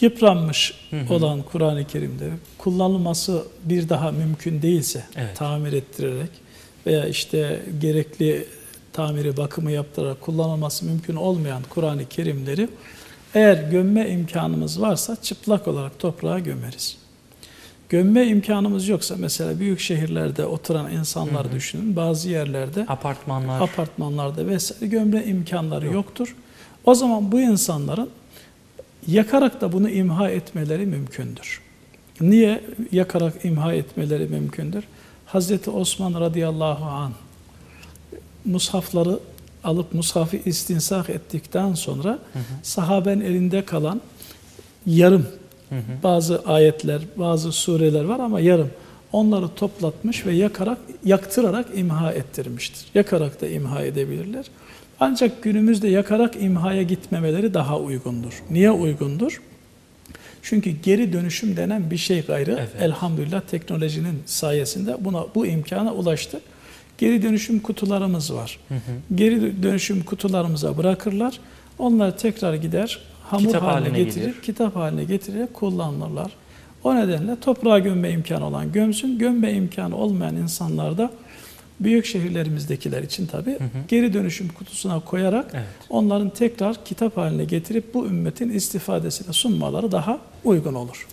yıpranmış Hı hı. olan Kur'an-ı Kerim'de kullanılması bir daha mümkün değilse Evet. tamir ettirerek veya işte gerekli tamiri bakımı yaptırarak kullanılması mümkün olmayan Kur'an-ı Kerimleri eğer gömme imkanımız varsa çıplak olarak toprağa gömeriz. Gömme imkanımız yoksa mesela büyük şehirlerde oturan insanlar Hı hı. düşünün bazı yerlerde Apartmanlar. apartmanlarda vesaire gömle imkanları yoktur. O zaman bu insanların yakarak da bunu imha etmeleri mümkündür. Niye yakarak imha etmeleri mümkündür? Hazreti Osman radıyallahu an mushafları alıp mushafı istinsak ettikten sonra Hı hı. sahaben elinde kalan yarım Hı hı. bazı ayetler, bazı sureler var ama yarım. Onları toplatmış ve yakarak, yaktırarak imha ettirmiştir. Yakarak da imha edebilirler. Ancak günümüzde yakarak imhaya gitmemeleri daha uygundur. Niye uygundur? Çünkü geri dönüşüm denen bir şey gayrı. Evet. Elhamdülillah teknolojinin sayesinde buna bu imkana ulaştık. Geri dönüşüm kutularımız var. Hı hı. Geri dönüşüm kutularımıza bırakırlar. Onlar tekrar gider, hamur Kitap haline haline getirir, gelir. kitap haline getirerek kullanırlar. O nedenle toprağa gömme imkanı olan gömsün, gömme imkanı olmayan insanlar da büyük şehirlerimizdekiler için tabii hı. geri dönüşüm kutusuna koyarak Evet. onların tekrar kitap haline getirip bu ümmetin istifadesine sunmaları daha uygun olur.